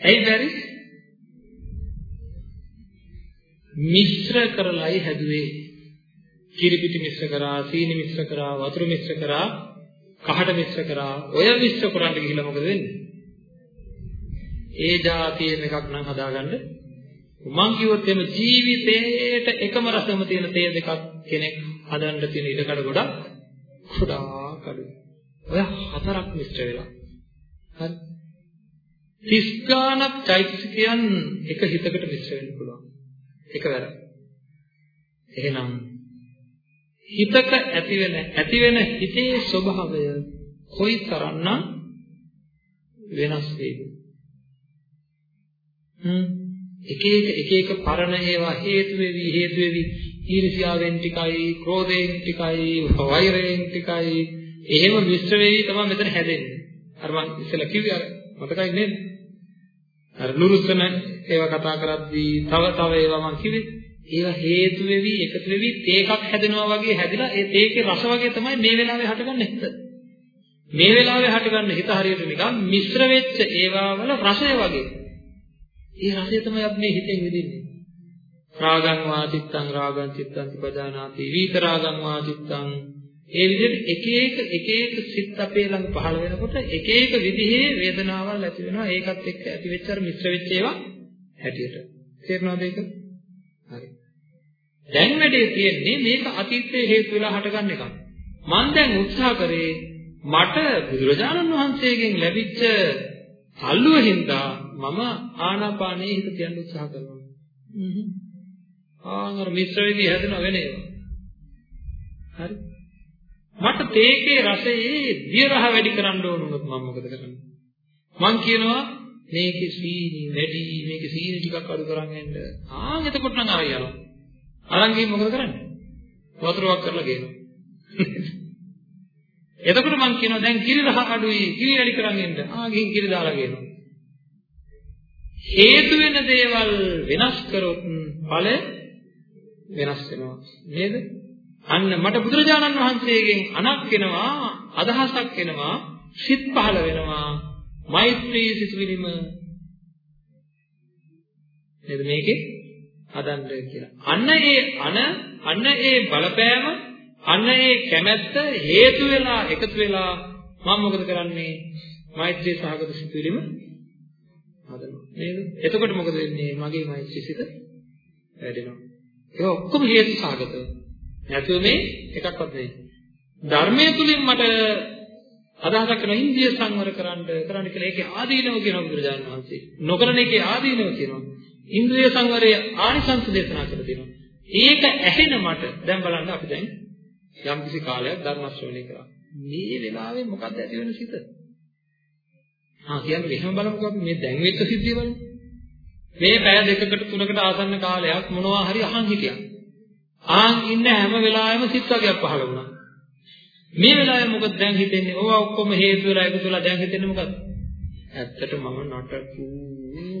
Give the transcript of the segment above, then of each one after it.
ඇයි බැරි? මිශ්‍ර කරලයි හැදුවේ. කිරිපිටි මිශ්‍ර කරා, සීනි මිශ්‍ර කරා, වතුර මිශ්‍ර කරා, කහට මිශ්‍ර කරා. ඔය මිශ්‍ර කරන්න ගිහිල්ලා මොකද වෙන්නේ? ඒ જાතියෙම එකක් නම් හදාගන්න මං කිව්වොත් එimhe ජීවිතේට එකම රසම තියෙන තේ දෙකක් කෙනෙක් හදන්න තියෙන ඉඩකඩ ගොඩක් ගොඩාක් අඩුයි. ඔය හතරක් මිශ්‍ර වෙලා. හරි. 30 ගානක් චෛතසිකයන් එක හිතකට මිශ්‍ර වෙන්න පුළුවන්. එකවර. එහෙනම් හිතක ඇති වෙන ඇති වෙන හිතේ ස්වභාවය කොයිතරම්නම් වෙනස් වේද? හ්ම් එක එක එක එක පරණ ඒවා හේතු වෙවි හේතු වෙවි ඊර්ෂ්‍යාවෙන් ටිකයි ක්‍රෝධයෙන් ටිකයි වෛරයෙන් ටිකයි එහෙම මිශ්‍ර වෙවි තමයි මෙතන හැදෙන්නේ අර මම ඉස්සෙල්ලා කිව්වේ අර මතකයි නේද අර නුරුස්සන ඒවා කතා කරද්දී තව තව ඒවා මම කිව්වේ ඒවා හේතු වෙවි එකතු වෙවි තේකක් හැදෙනවා වගේ හැදිලා ඒ තේකේ රස වගේ තමයි මේ වෙලාවේ හටගන්න හිත මේ වෙලාවේ හටගන්න හිත හරියට නිකන් මිශ්‍ර වෙච්ච ඒවා වල රසය වගේ ඒ රසය තමයි අපි මේ හිතෙන් විඳින්නේ. රාගං වාචිත්තං රාගං චිත්තං පජානාති විත රාගං වාචිත්තං ඒ විදිහට එක එක එක එක සිත් අපේ ළඟ පහළ වෙනකොට එක එක විදිහේ වේදනාවල් ඇති වෙනවා ඒකත් එක්ක ඇති වෙච්ච අර මිශ්‍ර වෙච්ච ඒවා හැටියට තේරෙනවද ඒක හරි දැන් වැඩේ තියෙන්නේ මේක අතීතයේ හේතු වෙලා හටගන්න එකක් මම දැන් උත්සාහ කරේ මට බුදුරජාණන් වහන්සේගෙන් ලැබිච්ච අල්ලුව හින්දා මම ආනාපානයේ හිත තියන්න උත්සාහ කරනවා. හ්ම්. ආනර මිශ්‍ර වෙවි හැදෙන වෙන ඒවා. හරි. මට තේකේ රසයේ දියරහ වැඩි කරන්න ඕන වුණොත් මම මොකද කරන්නේ? මං කියනවා මේකේ සීනි වැඩි මේකේ සීනි ටිකක් අඩු කරන් යන්න. ආන් එතකොට නම් ආයෙ යනවා. අරන් ගිහින් මොකද කරන්නේ? වතුරක් කරලා ගේනවා. එතකොට මං කියනවා දැන් කිරි රහ අඩුයි කිරි වැඩි කරන් එන්න. ආ ගිහින් කිරි දාලා ගේනවා. හේතු වෙන දේවල් වෙනස් කරොත් ඵල වෙනස් වෙනවා නේද? අන්න මට බුදුරජාණන් වහන්සේගෙන් අනක් එනවා අදහසක් එනවා සිත් පහළ වෙනවා මෛත්‍රී සිතුවිලිම නේද මේකේ හදන්න කියලා. අන්න ඒ අන අන්න ඒ බලපෑම අන්න ඒ කැමැත්ත හේතු වෙලා එකතු වෙලා මම මොකද කරන්නේ? මෛත්‍රී සහගත සිතුවිලිම හදනවා. නේද? එතකොට මොකද වෙන්නේ? මගේ මෛත්‍රීසිත වැඩෙනවා. ඒක ඔක්කොම හේතු සාගතව. නැතුව මේ එකක්වත් නෙවෙයි. ධර්මයේ තුලින් මට අදහසක් කරන ඉන්දිය සංවර කරන්න කරන්න කියලා ඒකේ ආදීනව කියනවා බුදුරජාණන් වහන්සේ. නොකරන එකේ ආදීනව කියනවා. ඉන්ද්‍රිය සංවරයේ ආනිසංස දේශනා කරලා තියෙනවා. ඒක ඇහෙන මට දැන් බලන්න අපි දැන් යම්කිසි කාලයක් ධර්ම ශ්‍රවණය කරා. මේ වෙලාවේ මොකක්ද ඇති වෙන සිත? ආ කියන්නේ එහෙම බලමුකෝ අපි මේ දැන් වෙච්ච සිද්ධිය බලමු. මේ පැය දෙකකට තුනකට ආසන්න කාලයක් මොනවා හරි අහන් හිටියා. ආන් ඉන්න හැම වෙලාවෙම සිත් වර්ගයක් පහළ වුණා. මේ වෙලාවේ මොකද දැන් හිතෙන්නේ? ඕවා ඔක්කොම හේතු වෙලා එකතු වෙලා දැන් හිතෙන්නේ මොකද්ද? ඇත්තට මම නටපු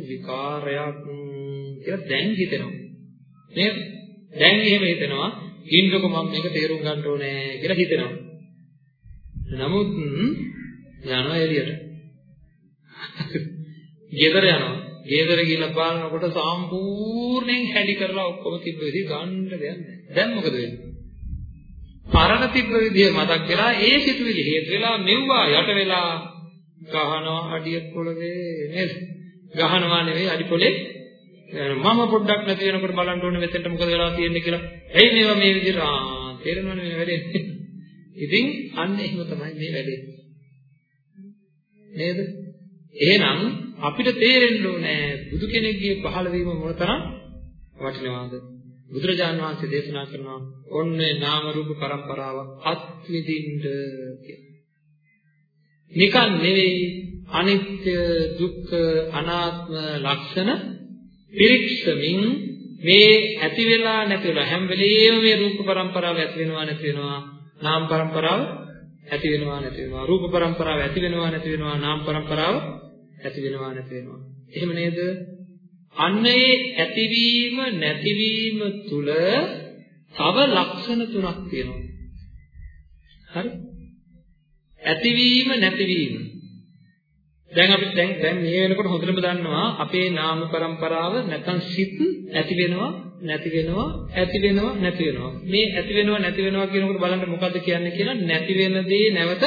විකාරයක් කියලා දැන් හිතෙනවා. නේද? දැන් එහෙම හිතෙනවා. ඉන්නකො මම මේක තේරුම් ගන්න ඕනේ කියලා හිතෙනවා. නමුත් යනවා එළියට. ගෙදර යනවා. ගෙදර ගිහලා බලනකොට සම්පූර්ණයෙන් හැඩි කරලා ඔක්කොම තිබ්බ විදිහ ගන්න දෙයක් නැහැ. දැන් මොකද වෙන්නේ? පරණ තිබ්බ විදිහ මතක් වෙලා ඒ සිතුවිලි හේතු වෙලා මෙව්වා යට වෙලා ගහනවා අඩිය පොළවේ නේද? ගහනවා නෙවෙයි අඩි පොළේ මම පොඩ්ඩක් නැති වෙනකොට බලන්න ඕනේ මෙතෙන්ට මොකද වෙලා තියෙන්නේ කියලා. එයි මේවා මේ විදිහට ආ තේරෙනවනේ මේ වැඩේ. ඉතින් අන්න එහෙම තමයි මේ වැඩේ. නේද? එහෙනම් අපිට තේරෙන්න ඕනේ බුදු කෙනෙක්ගේ පහළ වීම මොනතරම් වටිනවද බුදුරජාන් වහන්සේ දේශනා කරනවා ඔන්නේ නාම රූප પરම්පරාව අත්විඳින්න කියලා. නිකන් නෙවෙයි අනිත්‍ය දුක්ඛ අනාත්ම ලක්ෂණ පිරික්සමින් මේ ඇති වෙලා නැති වෙලා හැම වෙලෙම මේ රූප પરම්පරාව ඇති වෙනවා නැති වෙනවා නාම પરම්පරාව ඇති වෙනවා නැති වෙනවා රූප પરම්පරාව ඇති වෙනවා නැති වෙනවා නාම પરම්පරාව ඇති වෙනවා නැති වෙනවා. එහෙම නේද? අන්න ඒ ඇතිවීම නැතිවීම තුල තව ලක්ෂණ තුනක් තියෙනවා. හරි? ඇතිවීම නැතිවීම. දැන් අපි දැන් දැන් මේ වෙනකොට හොඳටම දන්නවා අපේ නාම પરම්පරාව නැත්නම් සිත් ඇති වෙනවා නැති වෙනවා ඇති වෙනවා නැති වෙනවා මේ ඇති වෙනවා නැති වෙනවා කියනකොට බලන්න මොකද්ද කියන්නේ කියලා නැති වෙන දේ නැවත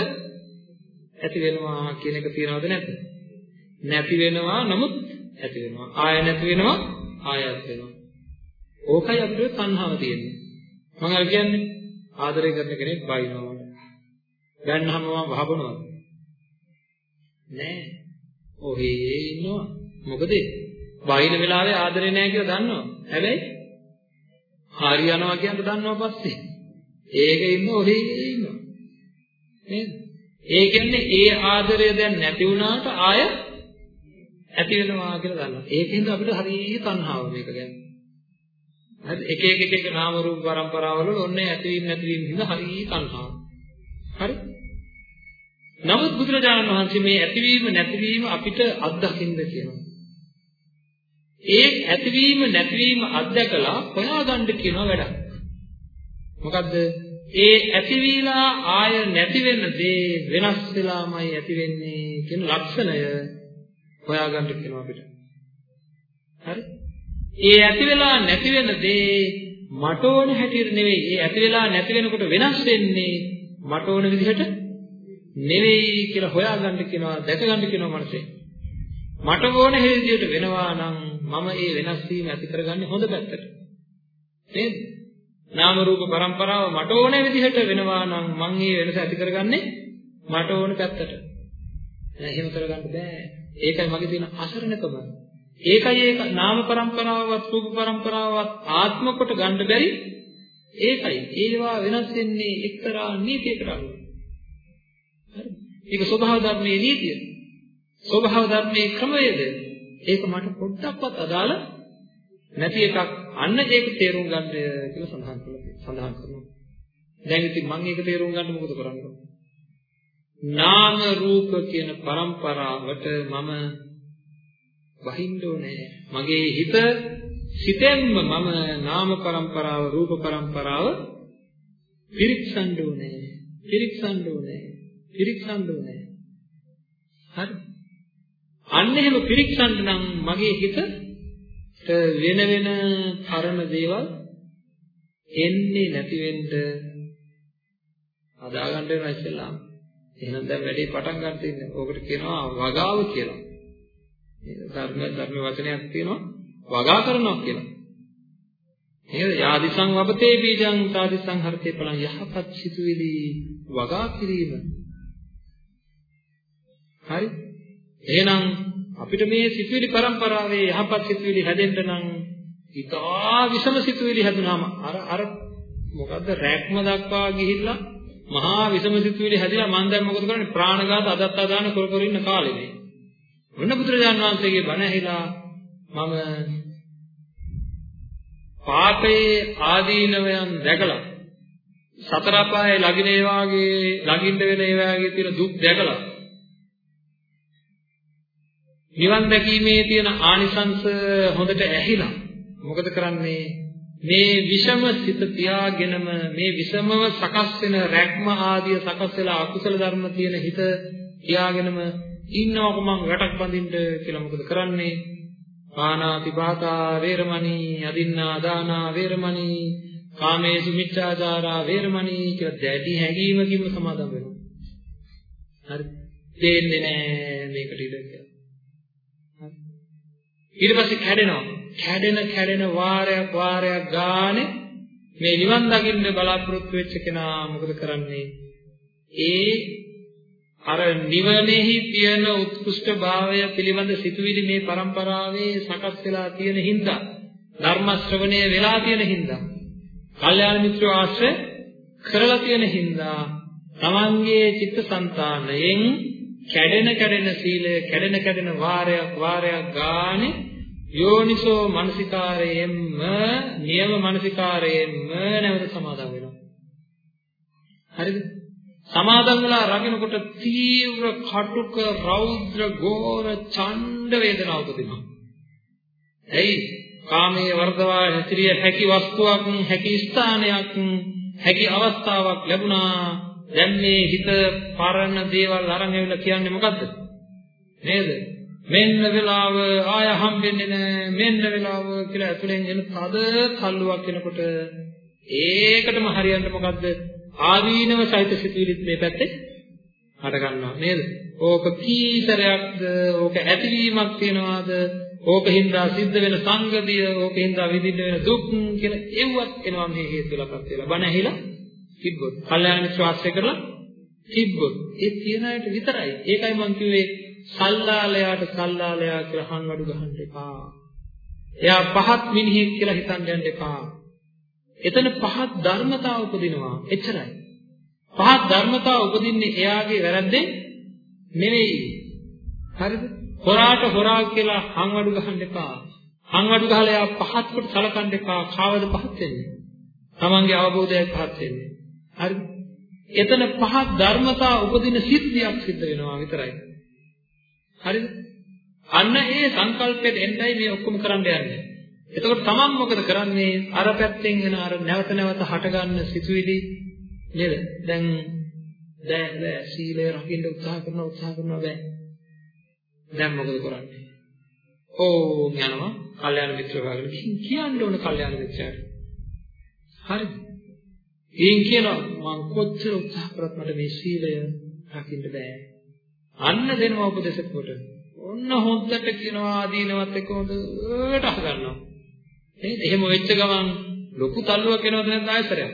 ඇති වෙනවා කියන එක තියනවද නැද්ද නැති වෙනවා නමුත් ඇති වෙනවා. ආය නැති වෙනවා ආයත් වෙනවා. ඕකයි අපිට තණ්හාව තියෙන්නේ. මම අර කියන්නේ ආදරය කරන කෙනෙක් බයිනවා ගන්නහම මම වහබනවද? නෑ. ඔහේ ඉන්නවා. මොකද බයින වෙලාවේ ආදරේ නෑ කියලා දන්නවා. හැබැයි හරි යනවා කියන දන්නවා පස්සේ. ඒක ඉන්න ඔහේ ඉන්නවා. නේද? ඒ කියන්නේ ඒ ආදරය දැන් නැති වුණාට ආය ඇති වෙනවා කියලා දන්නවා ඒකෙන්ද අපිට හරිය තණ්හාව මේක ගැන හරි එක එක එක එක නාම රූප પરම්පරාවල ඔන්නේ ඇතිවීම නැතිවීම හින්දා හරිය තණ්හාව හරි නමුත් බුදුරජාණන් වහන්සේ මේ ඇතිවීම නැතිවීම අපිට අත්දකින්න කියනවා. ඒ ඇතිවීම නැතිවීම අත්දකලා හොයාගන්න කියන වැඩක්. මොකද්ද? ඒ ඇතිවිලා ආය නැති වෙන දේ වෙනස් වෙලාමයි ඇති වෙන්නේ කියන ලක්ෂණය හොයාගන්න කියනවා අපිට. හරි? ඒ ඇති වෙලා නැති වෙන දේ මට ඕන හැටියට නෙවෙයි. ඒ ඇති වෙලා නැති වෙනකොට වෙනස් වෙන්නේ මට ඕන විදිහට නෙවෙයි කියලා හොයාගන්න කියනවා දැකගන්න කියනවා මනසේ. මට ඕන හේතුවට වෙනවා නම් මම ඒ වෙනස් වීම ඇති කරගන්නේ හොඳ පැත්තට. නේද? නාම රූප પરම්පරාව මට ඕන විදිහට වෙනවා නම් මම ඒ වෙනස ඇති කරගන්නේ මට ඕන පැත්තට. එහෙම කරගන්න බෑ. ඒකයි මගේ තියෙන අසරණකම. ඒකයි ඒක නාම પરම්පරාවවත් රූප પરම්පරාවවත් ආත්ම කොට ගන්න බැරි ඒකයි. ඒවා වෙනස් වෙන්නේ එක්තරා නීතියකට අනුව. හරි. ඒක ස්වභාව ධර්මයේ නීතිය. ස්වභාව ධර්මයේ ක්‍රමයේද ඒක මට පොඩ්ඩක්වත් අදාළ නැති එකක් අන්න ඒක තේරුම් ගන්න කියලා සඳහන් කරලා සඳහන් කරනවා. දැන් ඉතින් මම ඒක තේරුම් ගන්න මොකද කරන්නේ? නාම රූප කියන પરම්පරාවට මම බහින්න ඕනේ. මගේ හිත සිතෙන්ම මම නාම પરම්පරාව රූප પરම්පරාව පිරික්සන්න ඕනේ. පිරික්සන්න ඕනේ. පිරික්සන්න ඕනේ. හරි. අන්න එහෙම පිරික්සන්න නම් මගේ හිතට වෙන වෙන පරම දේවල් එන්නේ නැති වෙන්න අදා ගන්න වෙනවා ඉස්සෙල්ලාම. එහෙනම් දැන් වැඩේ පටන් ගන්න තියෙන්නේ. ඕකට කියනවා වගාව කියලා. ධර්ම ධර්ම වචනයක් තියෙනවා වගා කරනවා කියලා. නේද? යාදිසං වබතේ බීජං තාදිසං හර්තේ පලං යහපත් සිතුවිලි වගා කිරීම හරි? එහෙනම් අපිට මේ සිතුවිලි પરම්පරාවේ යහපත් සිතුවිලි හැදෙන්න නම් ඉතා විසම සිතුවිලි හැදුනාම අර අර මොකද්ද රැක්ම දක්වා ගිහිල්ලා මහා විසම සිතුවිලි හැදිලා මම දැන් මොකද කරන්නේ ප්‍රාණඝාත අදත්තා දාන කර කර ඉන්න කාලේ මේ. මොන බුදුරජාන් වහන්සේගේ බණ ඇහිලා මම පාපයේ ආදීනවයන් දැකලා සතර අපායේ ලගින ඒ වාගේ ලගින්න වෙන ඒ වාගේ තියෙන දුක් දැකලා නිවන් දැකීමේ තියෙන ආනිසංස හොඳට ඇහිලා මොකද කරන්නේ මේ විෂම සිත තියාගෙනම මේ විෂමව සකස් වෙන රැක්ම ආදිය සකස් වෙලා අකුසල ධර්ම තියෙන හිත තියාගෙනම ඉන්නවක මං රටක් බඳින්න කියලා මොකද කරන්නේ? පානාති පාතා වේරමණී අදින්නා දානා වේරමණී කාමේසු මිච්ඡාචාරා වේරමණී කියලා දැඩි හැඟීමකින්ම සමාදම් වෙනවා. හරි. දෙන්නේ නැහැ මේකට ඉඩ කියලා. ඊට පස්සේ කැඩෙනවා. කැඩෙන කැඩෙන වාරයක් වාරයක් ගානේ මේ නිවන් දකින්න බලාපොරොත්තු වෙච්ච කෙනා මොකද කරන්නේ? ඒ අර නිවනේහි තියෙන උත්කෘෂ්ඨ භාවය පිළිබඳ සිතුවිලි මේ પરම්පරාවේ සකස් වෙලා තියෙන හින්දා ධර්ම ශ්‍රවණය වෙලා තියෙන හින්දා කල්යාණ මිත්‍රෝ ආශ්‍රය කරලා තියෙන හින්දා තමන්ගේ චිත්තසංතානයෙන් කැඩෙන කැඩෙන සීලය කැඩෙන කැඩෙන වාරයක් වාරයක් ගානේ යෝනිසෝ මනසිකාරයෙන්ම නියම මනසිකාරයෙන්ම නැවත සමාදන් වෙනවා. හරිද? සමාදන් වෙලා රකින්නකොට තීව්‍ර කටුක රෞද්‍ර ගෝර ඡණ්ඩ වේදනාව උපදිනවා. එයි කාමයේ වර්ධවා හැසිරිය හැකි වස්තුවක් හැකි ස්ථානයක් හැකි අවස්ථාවක් ලැබුණා දැන් මේ හිත පරණ දේවල් අරන් ඇවිල්ලා කියන්නේ මොකද්ද නේද? මෙන්න වෙලාව ආය හම්බෙන්නේ නැහැ මෙන්න වෙලාව කියලා ඇතුලෙන් එන තද තල්ලුවක් එනකොට ඒකටම හරියන්න මොකද්ද? ආදීනව සහිත සිතුවිලිත් මේ පැත්තේ හට ගන්නවා නේද? ඕක කීතරයක්ද ඕක ඇතිවීමක් තියනවාද ඕක හින්දා සිද්ධ වෙන සංගතිය ඕක හින්දා විඳින්න වෙන දුක් කියලා එව්වත් එනවා මේ හේතු වෙලාපත් වෙලා. බණ ඇහිලා තිබ්බොත් කල්යාණ විශ්වාසය කරලා තිබ්බොත් ඒ තියන අයට විතරයි. ඒකයි මම කිව්වේ සල්ලාලයාට සල්ලාලයා කියලා හංවඩු ගහන්න එපා. එයා පහත් මිනිහෙක් කියලා හිතන්න යන්න එපා. එතන පහත් ධර්මතාව උපදිනවා. එච්චරයි. පහත් ධර්මතාව උපදින්නේ එයාගේ වැරද්දෙන් නෙවෙයි. හරිද? හොරාට හොරා කියලා හංවඩු ගහන්න එපා. හංවඩු ගහලා එයා පහත් කොට සලකන්න එපා. කාවද පහත් වෙන්නේ? තමන්ගේ අවබෝධයයි පහත් වෙන්නේ. හරිද? එතන පහත් ධර්මතා උපදින සිද්ධියක් සිද්ධ වෙනවා විතරයි. හරිද? අන්න ඒ සංකල්පයට එන්නයි මේ ඔක්කොම කරන්න යන්නේ. එතකොට තමන් මොකද කරන්නේ? අර පැත්තෙන් එන අර නැවත නැවත හටගන්න සිතුවිලි නේද? දැන් දැන් දැන් සීලය රකින්න උත්සාහ කරන උත්සාහ කරනවා බෑ. දැන් මොකද කරන්නේ? ඕ යනවා කල්යාණ මිත්‍ර වගේ කියන්න ඕන කල්යාණ මිත්‍රයාට. හරිද? ඊන් කියනවා මම කොච්චර උත්සාහ කරත් මට මේ සීලය රකින්න බෑ. අන්න දෙනවා උපදේශකට. ඔන්න හොද්දට කියනවා ආදීනවත් එක්ක හොඳට අහගන්නවා. නේද? එහෙම වෙච්ච ගමන් ලොකු තල්ලුවක් එනවද නැද්ද ආයතරයක්?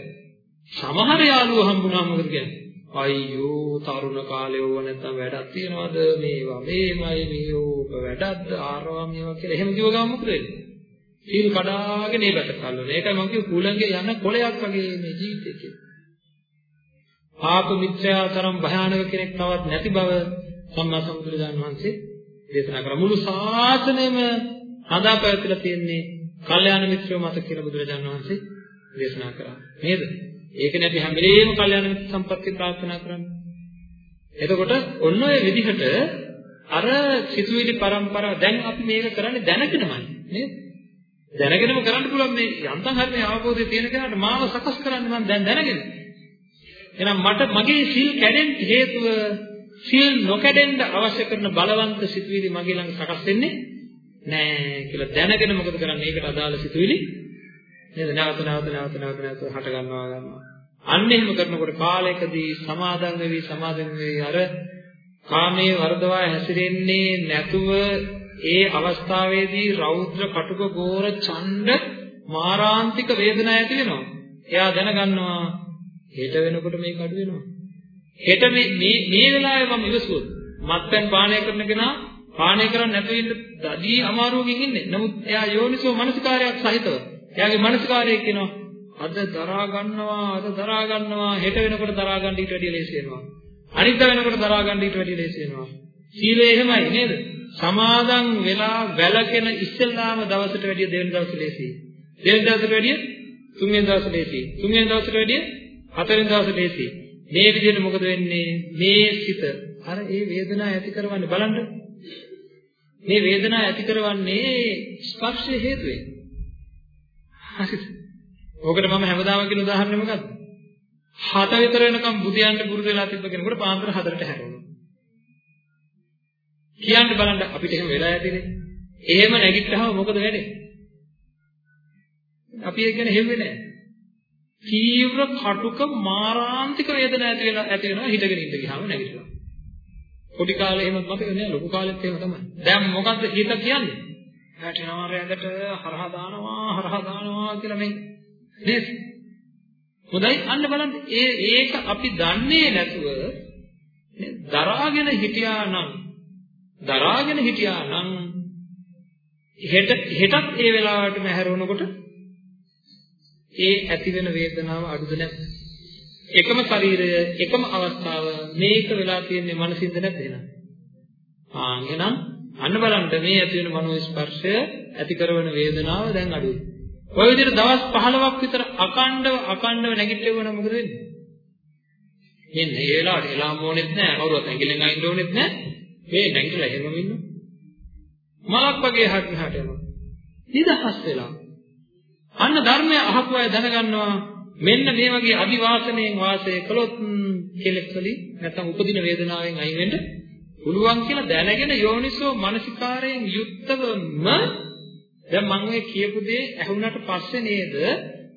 සමහර යාළුවෝ හම්බුනම මොකද කියන්නේ? අයියෝ තරුණ කාලේ ඕව නැත්තම් වැඩක් තියනවද මේවා මේමයි මේෝක වැඩක්ද ආරවා මේවා කියලා එහෙම කිව්ව ගමන් මොකද වෙන්නේ? සීල් කඩාගෙන ඒ පැත්තට කල්ලන. ඒකයි මම කිව්ව කුලංගේ යන කොලයක් වගේ මේ ජීවිතේ කියලා. පාප මිත්‍යා තරම් භයානක කෙනෙක් තවත් නැති බව සම්මා සම්බුදුරජාණන් වහන්සේ දේශනා කරා. මුළු ශාසනයම හදා පැවැත්ලා තියෙන්නේ කල්යාණ මිත්‍රයෝ මත කියලා බුදුරජාණන් වහන්සේ දේශනා කරා. නේද? ඒක නැති හැම වෙලේම කල්යාණ මිත්‍ර සම්පත්තිය ප්‍රාර්ථනා කරන්නේ. එතකොට ඔන්න ඔය විදිහට අර සිතුවිලි පරම්පරාව දැන් අපි මේක කරන්නේ දැනගෙනමයි නේද? දැනගෙනම කරන්න පුළුවන් මේ යන්තම් හරි මේ අවබෝධය තියෙන කෙනාට මාව සකස් කරන්න මම දැන් දැනගෙන. එහෙනම් මට මගේ සිල් කැඩෙන්න හේතුව සිල් නොකඩෙන්න අවශ්‍ය කරන බලවන්ත සිතුවිලි මගේ ළඟ සකස් වෙන්නේ නෑ කියලා දැනගෙන මොකද කරන්නේ? ඒකට අදාළ සිතුවිලි නේද? නැවත නැවත නැවත නැවත නැවත හට ගන්නවා ගන්නවා. අන්න එහෙම කරනකොට කාලයකදී සමාදන් වෙවි සමාදන් වෙවි අර කාමයේ වර්ධවා හැසිරෙන්නේ නැතුව ඒ අවස්ථාවේදී රෞද්‍ර කටුක ගෝර ඡණ්ඩ මාරාන්තික වේදනා ඇති වෙනවා. එයා දැනගන්නවා හෙට වෙනකොට මේක අඩු වෙනවා. හෙට මේ මේ වෙලාවේ මම ඉවසුවොත් මත්පැන් පානය කරන කෙනා පානය කරන්නේ නැතුව ඉන්න දඩී අමාරුවකින් ඉන්නේ. නමුත් එයා යෝනිසෝ මනසිකාරයක් සහිතව. එයාගේ මනසිකාරය කියනවා අද දරා ගන්නවා අද දරා ගන්නවා හෙට වෙනකොට දරා ගන්න ඊට වැඩිය ලේසි වෙනවා. අනිද්දා වෙනකොට දරා ගන්න ඊට වැඩිය ලේසි වෙනවා. සීලය එහෙමයි නේද? සමාදන් වෙලා වැළකෙන ඉස්සෙල්ලාම දවසට වැඩිය දෙවෙනි දවසේ ලේසි. දෙවෙනි දවසට වැඩිය තුන්වෙනි දවසේ ලේසි. තුන්වෙනි දවසට වැඩිය හතරවෙනි දවසේ ලේසි. මේ විදිහට මොකද වෙන්නේ? මේ සිත අර ඒ වේදනාව ඇති කරවන්නේ බලන්න. මේ වේදනාව ඇති කරවන්නේ ස්පර්ශ හේතුවෙන්. හරිද? ඕකට මම හැමදාම කියන උදාහරණය මොකද්ද? හත විතර වෙනකම් බුදියන්ට පුරුදු වෙලා තිබ්බ කෙනෙකුට පාන්දර හතරට හැරෙනවා. කියන්න බලන්න අපිට එහෙම වෙලා ඇතිනේ. එහෙම නැගිට්ටහම මොකද වෙන්නේ? අපි ඒක ගැන හෙව්වේ නැහැ. තීව්‍ර කටුක මාරාන්තික වේදනාවක් ඇති වෙලා ඇති වෙනවා හිටගෙන ඉඳ ගියාම නැගිටිනවා. පොඩි කාලේ එහෙම මතක නෑ ලොකු කාලෙත් එහෙම තමයි. දැන් මොකද්ද හිත කියන්නේ? වැටෙනවා රැඳට හරහා දානවා හරහා දානවා කියලා මේ නේද? හොඳයි අන්න බලන්න ඒ ඒක අපි දන්නේ නැතුව දරාගෙන හිටියා නම් දරාගෙන හිටියා නම් හෙට හෙටත් ඒ වෙලාවටම හැරෙනකොට ඒ ඇති වෙන වේදනාව අඩුද නැද්ද? එකම ශරීරය එකම අවස්ථාව මේක වෙලා තියෙන්නේ මනසින්ද නැද්ද එහෙනම්? ආ එහෙනම් අන්න බලන්න මේ ඇති වෙන මනෝ ස්පර්ශය ඇති කරන වේදනාව දැන් අඩුයි. ඔය විදිහට දවස් 15ක් විතර අකණ්ඩව අකණ්ඩව නැගිටින්න මොකද වෙන්නේ? එන්නේ ඒ වෙලාවට එලාම් ඕනෙත් නැහැ කවුරුත් ඇඟිල්ලෙන් අයින්න ඕනෙත් නැහැ. මේ නැගිටලා එහෙමම ඉන්නවා. මලක් වගේ හට හට යනවා. නිදහස් වෙලා අන්න ධර්මය අහපු අය දැනගන්නවා මෙන්න මේ වගේ අදිවාසණයෙන් වාසය කළොත් කෙලෙස් වලින් නැත්නම් උපදින වේදනාවෙන් අයින් වෙන්න පුළුවන් කියලා දැනගෙන යෝනිසෝ මනසිකාරයෙන් යුක්තවම දැන් මම මේ කියපු දේ ඇහුණට පස්සේ නේද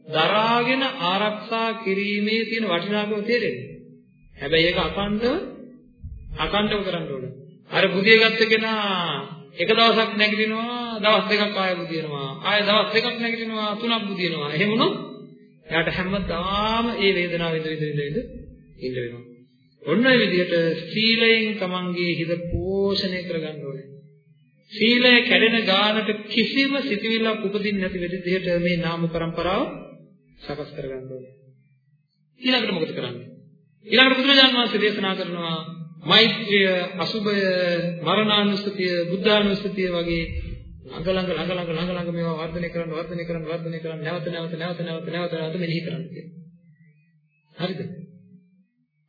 දරාගෙන ආරක්ෂා කිරීමේ තියෙන වටිනාකම තේරෙන්නේ. හැබැයි ඒක අකණ්ඩව අකණ්ඩව කරන්න ඕන. අර බුදිය ගත්ත කෙනා එක දවසක් නැගිටිනවා, දවස් දෙකක් ආයෙ බුදිනවා. ආයෙ දවස් දෙකක් නැගිටිනවා, තුනක් බුදිනවා. එහෙම වුණොත් එයාට හැමදාම ඒ වේදනාව විඳ විඳ විඳ ඉඳ වෙනවා. ඔන්න ඔය විදිහට සීලයෙන් තමන්ගේ හිත පෝෂණය කරගන්න ඕනේ. සීලය කැඩෙන ගානට කිසිම සිතුවිල්ලක් උපදින්නේ නැති විදිහට මේ නාම પરම්පරාව සකස් කරගන්න ඕනේ. ඊළඟට මොකද කරන්නේ? ඊළඟට බුදුරජාණන් වහන්සේ දේශනා කරනවා මෛත්‍රිය, අසුභය, මරණානුස්සතිය, බුද්ධානුස්සතිය වගේ ළඟ ළඟ ළඟ ළඟ ළඟ ළඟ මේවා වර්ධනය කරන්න වර්ධනය කරන්න වර්ධනය කරන්න නැවත නැවත නැවත නැවත නැවත නැවත මෙනෙහි කරන්න කියනවා. හරිද?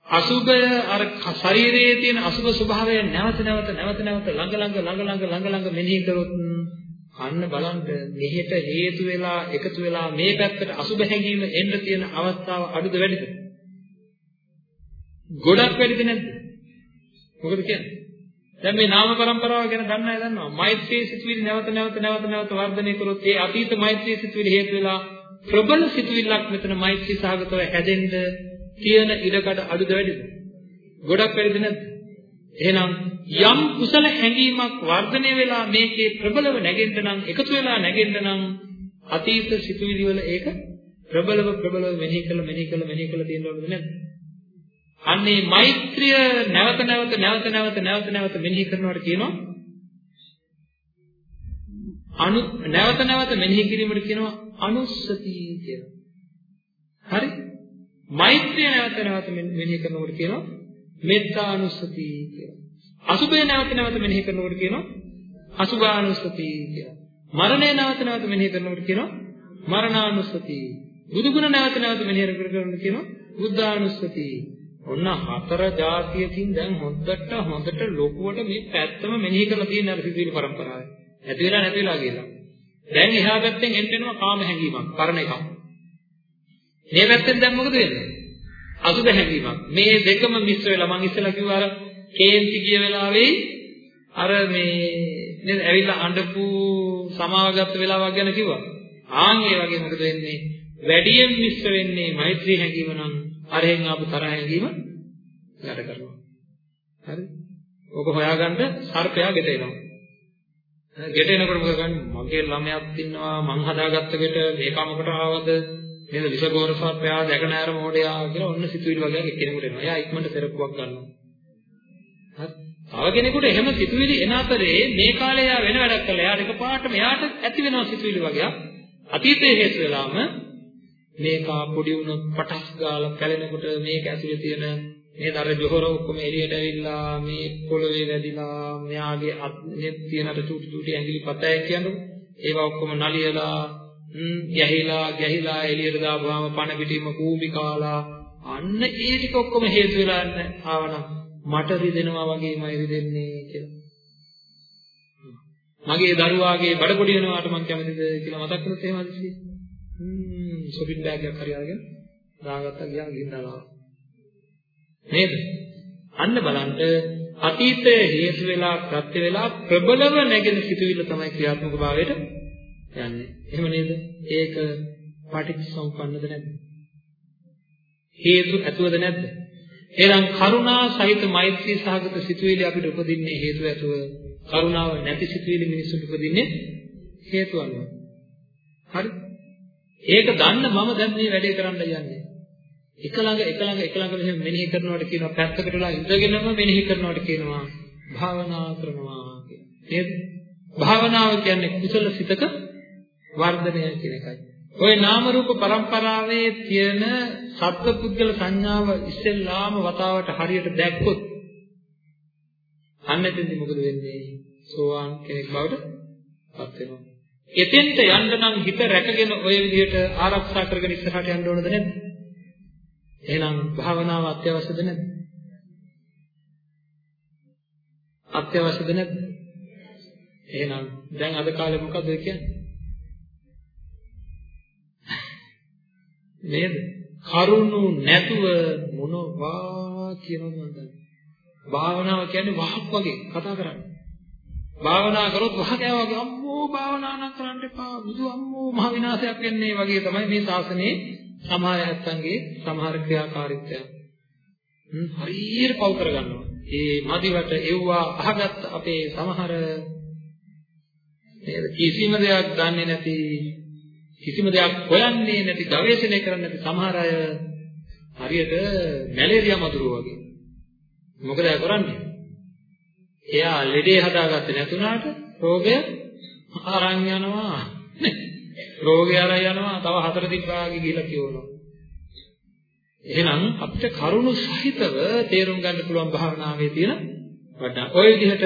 අසුභය අර ශරීරයේ තියෙන අසුභ ස්වභාවය නැවත නැවත නැවත නැවත ළඟ ළඟ ළඟ ළඟ ළඟ ළඟ මෙනෙහි කරොත් අන්න බලන්න මෙහෙට හේතු වෙලා එකතු වෙලා මේ පැත්තට අසුභ හැඟීම එන්න තියෙන අවස්ථාව අඩුද වැඩිද? ගොඩක් වැඩිද නැද්ද? මොකද කියන්නේ? දැන් මේ නාම પરම්පරාව ගැන දන්න අය දන්නවා. මෛත්‍රී සිතුවිලි නැවත නැවත නැවත නැවත වර්ධනය කරොත් ඒ අතීත මෛත්‍රී සිතුවිලි හේතු වෙලා ප්‍රබල සිතුවිල්ලක් මෙතන මෛත්‍රී සහගතව හැදෙන්න තියෙන ඉඩකඩ අඩුද වැඩිද? ගොඩක් වැඩිද නැද්ද? එහෙනම් යම් කුසල හැඟීමක් වර්ධනය වෙලා මේකේ ප්‍රබලව නැගෙන්න නම් එකතු වෙලා නැගෙන්න නම් අතීත සිතුවිලි වල ඒක ප්‍රබලව ප්‍රබලව මෙනෙහි කළ මෙනෙහි කළ මෙනෙහි කළ තියෙනවද නැද්ද? අන්නේ මෛත්‍රිය නැවත නැවත නැවත නැවත නැවත නැවත මෙනෙහි කරනවට කියනවා අනු නැවත නැවත මෙනෙහි කිරීමට කියනවා අනුස්සති කියලා. හරි? මෛත්‍රිය නැවත නැවත මෙනෙහි කරනකොට කියනවා මෙත්තානුස්සති කියලා. අසුභය නැවත නැවත මෙනෙහි කරනකොට කියනවා අසුභානුස්සති කියලා. මරණය නැවත නැවත මෙනෙහි කරනකොට කියනවා මරණානුස්සති. බුදුගුණ නැවත නැවත මෙනෙහි කරනකොට කියනවා බුද්ධානුස්සති. ඔන්න හතර જાතියකින් දැන් හොද්දට හොඳට ලොකුවට මේ පැත්තම මෙනෙහි කරලා තියෙන අර සිතුවිලි પરම්පරාවයි. ඇති වෙලා නැති වෙලා කියලා. දැන් එහා පැත්තෙන් එන්න එනවා කාම හැඟීමක්, පරණ එකක්. මේ පැත්තෙන් දැන් මොකද වෙන්නේ? අසුබ හැඟීමක්. මේ දෙකම මිශ්‍ර වෙලා මම ඉස්සෙල්ලා කිව්වා අර කේන්ති කිය වෙලාවේ අර මේ නේද ඇවිල්ලා අඬපු සමාවගත වෙලාවක් ගැන කිව්වා. ආන් ඒ වගේ මොකද වෙන්නේ? වැඩියෙන් මිශ්‍ර වෙන්නේ මෛත්‍රී හැඟීම නම් අරහෙන් ආපු තරහ හැඟීම යට කරනවා. හරි? ඕක හොයාගන්න සර්පයා ගෙට එනවා. ගෙට එනකොට මොකද කරන්නේ? මගේ ළමයක් ඉන්නවා මං හදාගත්ත ගෙට මේක මොකට ආවද? නේද විසගෝර සර්පයා දැක නෑර මොඩයා කියලා ඔන්න සිතුවිලි වගේ එක්කෙනෙකුට එනවා. එයා ඉක්මනට සෙරප්පුවක් ගන්නවා. හරි? තව කෙනෙකුට එහෙම සිතුවිලි එන අතරේ මේ කාලේ එයා වෙන වැඩක් කළා. එයාට එකපාරටම එයාට ඇති වෙනවා සිතුවිලි වගේ. අතීතයේ හේතු වෙලාම මේක පොඩි වුණොත් පටස් ගාලා පැලෙනකොට මේක ඇතුලේ තියෙන මේ දර ජොහර ඔක්කොම එළියට ඇවිල්ලා මේ පොළවේ වැදිලා මෙයාගේ අත්නේ තියෙන අර චූටි චූටි ඇඟිලි පතය කියන්නේ ඒවා ඔක්කොම නලියලා ගැහිලා ගැහිලා එළියට දාපුවාම පණ පිටින්ම කූඹි කාලා අන්න ඒ ටික ඔක්කොම හේතු වෙලා ආවනම් මට රිදෙනවා වගේමයි රිදෙන්නේ කියලා. මගේ දරුවාගේ බඩ පොඩි වෙනවාට මම කැමතිද කියලා මතක් කරොත් එහෙම හදිසියෙ. හ්ම් shopping bag එකක් හරි අරගෙන දාගත්තා ගියා ගිහින් දානවා. නේද? අන්න බලන්න අතීතයේ හේතු වෙලා ප්‍රත්‍ය වෙලා ප්‍රබලව නැගෙන සිතුවිල්ල තමයි ක්‍රියාත්මක භාවයට යන්නේ. එහෙම නේද? ඒක පටිච්චසමුප්පන්නද නැද්ද? හේතු ඇතුවද නැද්ද? එහෙනම් කරුණා සහිත මෛත්‍රී සහගත සිතුවිලි අපිට උපදින්නේ හේතු ඇතුව කරුණාව නැති සිතුවිලි මිනිස්සුන්ට උපදින්නේ හේතු අනුව. හරි? ඒක ගන්න මම දැන් මේ වැඩේ කරන්න යන්නේ. එක ළඟ එක ළඟ එක ළඟ මෙහෙම මෙනෙහි කරනවට කියනවා පැත්තකට වෙලා ඉඳගෙනම මෙනෙහි කරනවට කියනවා භාවනා කරනවා කියන්නේ. භාවනාව කියන්නේ කුසල සිතක වර්ධනය කියන එකයි. ওই නාම රූප પરම්පරාවේ තියෙන සත්පුද්ගල සංඥාව ඉස්සෙල්ලාම වතාවට හරියට දැක්කොත් අන්න එතෙන්දි මොකද වෙන්නේ? සෝවාන් කෙනෙක් බවට පත් වෙනවා. එතෙන්ට යන්න නම් හිත රැකගෙන ওই විදිහට ආරක්ෂා කරගෙන ඉස්සරහට යන්න ඕනද නැද්ද? එහෙනම් භාවනාව අත්‍යවශ්‍යද නැද්ද? අත්‍යවශ්‍යද නැද්ද? එහෙනම් දැන් අද කාලේ මොකද කියන්නේ? නේද? කරුණු නැතුව මොනවා කියනවද මන්ද? භාවනාව කියන්නේ වහක් වගේ කතා කරන්නේ. භාවනා කරොත් වහ කෑවා වගේ අම්මෝ භාවනා නම් කරන්න එපා. බුදු අම්මෝ මහ විනාශයක් වෙන්නේ වගේ තමයි මේ ශාසනයේ සමහර ඇත්තන්ගේ සමහර ක්‍රියාකාරීත්වය. හරියට පව් කරගන්නවා. ඒ මදිවට එව්වා අහගත් අපේ සමහර නේද කිසිම දෙයක් දන්නේ නැති කිසිම දෙයක් හොයන්නේ නැති ගවේෂණය කරන්නේ නැති සමහර අය හරියට මැලේරියා මදුරුව වගේ. මොකද අය කරන්නේ? එයා ලෙඩේ හදාගත්තේ නැතුණාට රෝගය අරන් යනවා. රෝගය අරන් යනවා තව හතර දින භාගෙ ගිහිලා කියවනවා. එහෙනම් අපිට කරුණු සහිතව තේරුම් ගන්න පුළුවන් භාවනාවේ තියෙන වඩා ඔය විදිහට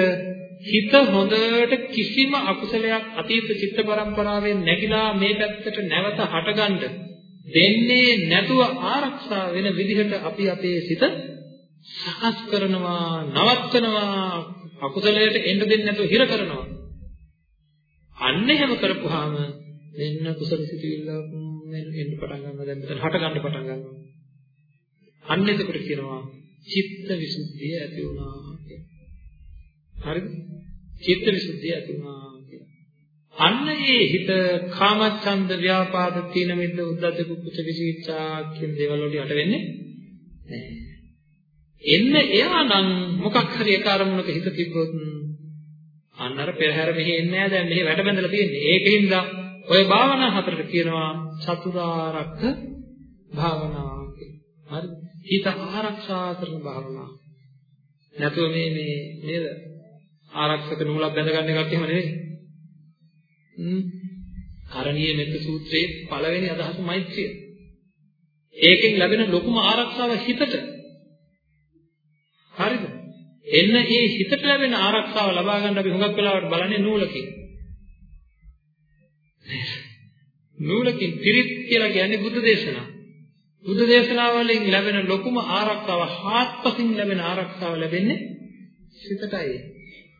හිත හොඳට කිසිම අකුසලයක් අතීත චිත්ත පරම්පරාවෙන් නැగిලා මේ පැත්තට නැවත හටගන්න දෙන්නේ නැතුව ආරක්ෂා වෙන විදිහට අපි අපේ සිත සකස් කරනවා නවත්තනවා අකුසලයට එන්න දෙන්නේ නැතුව හිර කරනවා. අන්න එහෙම කරපුවාම මෙන්න කුසල සිතුවිල්ල එන්න පටන් ගන්නවා. දැන් මෙතන හට ගන්න පටන් ගන්නවා. අන්න එතකොට කියනවා චිත්ත විසුද්ධිය ඇති වුණා කියලා. හරිද? චිත්ත විසුද්ධිය ඇති වුණා කියලා. අන්න ඒ හිත කාමච්ඡන්ද ව්‍යාපාද තීන මිද්ද උද්දච්ච කුච්ච විචිකිච්ඡා කියන දේවල් වලට යට වෙන්නේ නැහැ. එන්න එයා නම් මොකක් හරි එක අරමුණක හිත තිබ්බොත් අන්න අර පෙරහැර මෙහෙ එන්නේ නැහැ දැන් මෙහෙ වැඩ බැඳලා තියෙන්නේ. ඒකින්ද ඔය භාවනා හතරට කියනවා චතුරාර්යක භාවනාව කියලා. හරි? හිත ආරක්ෂා කරන භාවනාව. නැතුව මේ මේ නේද? ආරක්ෂක නූලක් බැඳගන්න එකක් එහෙම නෙවෙයි. හ්ම්. කරණීය මෙත්ත සූත්‍රයේ පළවෙනි අදහස මෛත්‍රිය. ඒකෙන් ලැබෙන ලොකුම ආරක්ෂාව හිතට හරිද? එන්න ඒ හිතට ලැබෙන ආරක්ෂාව ලබා ගන්න අපි හුඟක් වෙලාවට බලන්නේ නූලකින්. නූලකින් පිරිත් කියලා කියන්නේ බුද්ධ දේශනා. බුද්ධ දේශනාවලින් ලැබෙන ලොකුම ආරක්ෂාව හාත්පසින් ලැබෙන ආරක්ෂාව ලැබෙන්නේ සිතටයි.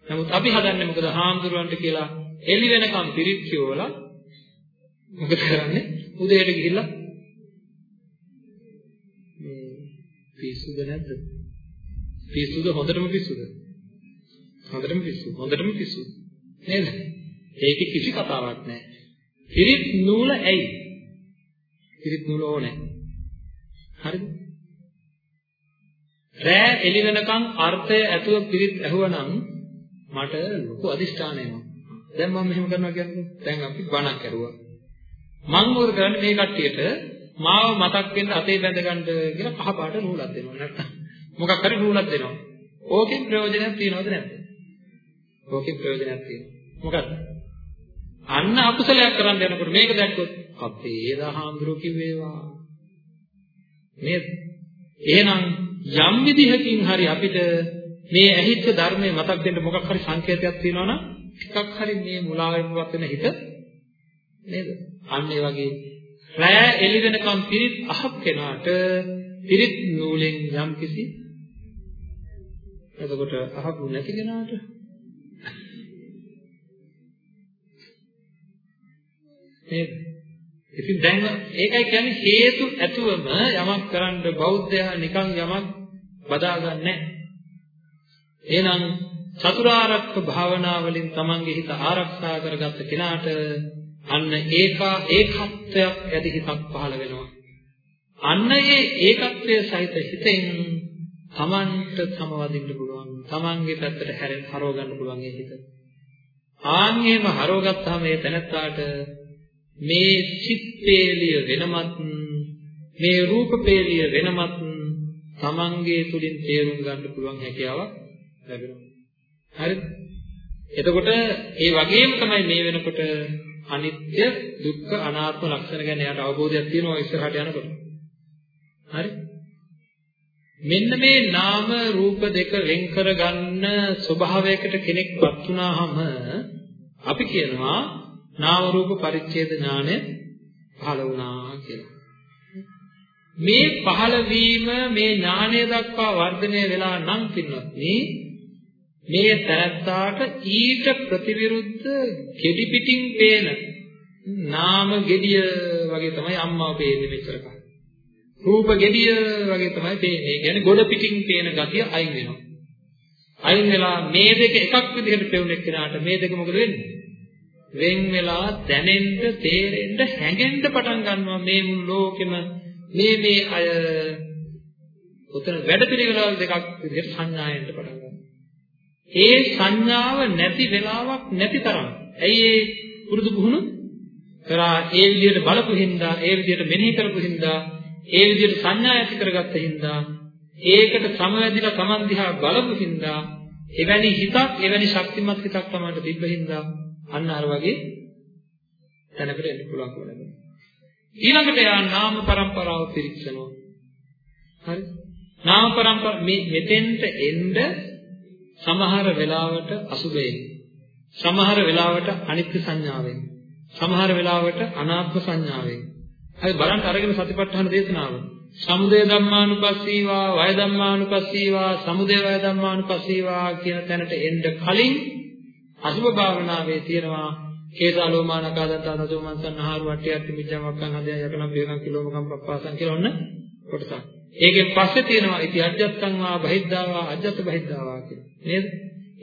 නමුත් අපි හදන්නේ මොකද හාමුදුරුවන්ට කියලා එළි වෙනකම් පිරිත් කියවලා මොකද කරන්නේ? උදේට ගිහිල්ලා මේ පිස්සුද නැද්ද? පිස්සුද හොඳටම පිස්සුද? හොඳටම පිස්සු. හොඳටම පිස්සු. නේද? ඒකේ කිසි කතාවක් නැහැ. පිරිත් නූල ඇයි? පිරිත් නූල ඕනේ. හරිද? රෑ එළි වෙනකන් අර්ථය ඇතුව පිරිත් ඇහුවනම් මට ලොකු අදිෂ්ඨානයක් එනවා. දැන් මම මෙහෙම කරනවා කියන්නේ දැන් අපි බණක් කරුවා. මම මොකද කරන්නේ මේ කට්ටියට මාව මතක් වෙන්න අතේ බැඳ ගන්න කියලා පහ පාට නූලක් දෙනවා නැත්තම් මොකක් හරි රූලක් දෙනවා. ඕකෙන් ප්‍රයෝජනයක් තියනවද නැද්ද? ඕකෙන් ප්‍රයෝජනයක් තියෙනවා. මොකක්ද? අන්න අකුසලයක් කරන්න යනකොට මේක දැක්කොත් අපේ දහාඳුරු කිව්වේවා. නේද? එහෙනම් යම් විදිහකින් හරි අපිට මේ ඇහිච්ච ධර්මයේ මතක් දෙන්න මොකක් හරි සංකේතයක් තියෙනවා නම් ටිකක් හරි මේ මුලාවෙන්වත් වෙන හිත නේද? අන්න ඒ වගේ රැය එළි වෙනකම් පිරිත් අහක් කෙනාට පිරිත් නූලෙන් යම් කිසි එතකොට අහපු නැති කෙනාට නේද? ඉතින් දැන් ඒකයි කියන්නේ හේතු ඇතුවම යමක් කරන්න බෞද්ධයා නිකන් යමක් බදාගන්නේ එහෙනම් චතුරාර්යක භාවනා වලින් තමන්ගේ හිත ආරක්ෂා කරගත්ත කෙනාට අන්න ඒකා ඒකත්වයක් ඇති හිතක් පහළ වෙනවා. අන්න ඒ ඒකත්වය සහිත හිතෙන් තමන්ට සමවදින්න පුළුවන්. තමන්ගේ පැත්තට හැරෙන්න හරව ගන්න පුළුවන් ඒ හිත. ආන්ගේම හරවගත්තාම ඒ තැනත්තාට මේ සිත් පේලිය වෙනමත් මේ රූප පේලිය වෙනමත් තමන්ගේ තුලින් තේරුම් ගන්න පුළුවන් හැකියාවක් ලැබෙනවා. හරිද? එතකොට ඒ වගේම තමයි මේ වෙනකොට අනිත්‍ය දුක්ඛ අනාත්ම ලක්ෂණ ගැන යාට අවබෝධයක් තියෙනවා ඉස්සරහට යනකොට. හරි? මෙන්න මේ නාම රූප දෙක වෙන් කරගන්න ස්වභාවයකට කෙනෙක්පත් වුණාම අපි කියනවා නාම රූප පරිච්ඡේද ඥානය පහළ වුණා කියලා. මේ පහළ වීම මේ ඥානය දක්වා වර්ධනය වෙලා නම් පින්වත්නි මේ තැනත්තාට ඊට ප්‍රතිවිරුද්ධ gedi pitin පේන නාම gediya වගේ තමයි අම්මා පේන්නේ මෙච්චර කාලේ. රූප gediya වගේ තමයි පේන්නේ. ඒ කියන්නේ ගොඩ පිටින් පේන ගතිය අයින් වෙනවා. අයින් වෙලා මේ දෙක එකක් විදිහට පෙවුනේ කෙනාට මේ දෙක මොකද වෙන්නේ? වෙන් වෙලා දැනෙන්න, තේරෙන්න, හැඟෙන්න පටන් ගන්නවා මේ මුළු ලෝකෙම මේ මේ අය උතන වැඩපිළිවෙළවල් දෙකක් විදිහට සංඥායෙන්න පටන් ගන්නවා. ඒ සංඥාව නැති වෙලාවක් නැති තරම්. ඇයි ඒ පුරුදු පුහුණු කරා ඒ විදිහට බලපු හින්දා, ඒ විදිහට මෙනෙහි කරපු හින්දා, ඒ විදිහට සංඥා ඇති කරගත්ත හින්දා ඒකට සමවැදිලා Taman දිහා බලපු හින්දා එවැනි හිතක් එවැනි ශක්තිමත් හිතක් Tamanට තිබ්බ හින්දා අන්න අර වගේ තැනකට එන්න පුළුවන්කම ලැබෙනවා. ඊළඟට යා නාම પરම්පරාව පිරික්සනවා. හරි? නාම પરම්පර මේ මෙතෙන්ට එන්න සමහර වෙලාවට අසුබයෙන් සමහර වෙලාවට අනිත්‍ය සංඥාවෙන් සමහර වෙලාවට අනාත්ම සංඥාවෙන් හරි බලන්න අරගෙන සතිපට්ඨාන දේශනාව සමුදය ධම්මානුපස්සීවා වය ධම්මානුපස්සීවා සමුදය වය ධම්මානුපස්සීවා කියන තැනට එන්න කලින් අසුබ භාවනාවේ තියෙනවා කේසාලෝමානකාදන්ත දසෝමන්සන් ආහාර වට්ටියත් මිච්ඡම් වක්කන් හදයන් යකනම් වේගම් කිලෝමකම් පප්පාසන් කියලා ඔන්න කොටසක්. ඒකෙන් පස්සේ තියෙනවා ඉති අජ්ජත්තං වා බහිද්ධාවා අජ්ජත් බහිද්ධාවා කියලා. නේද?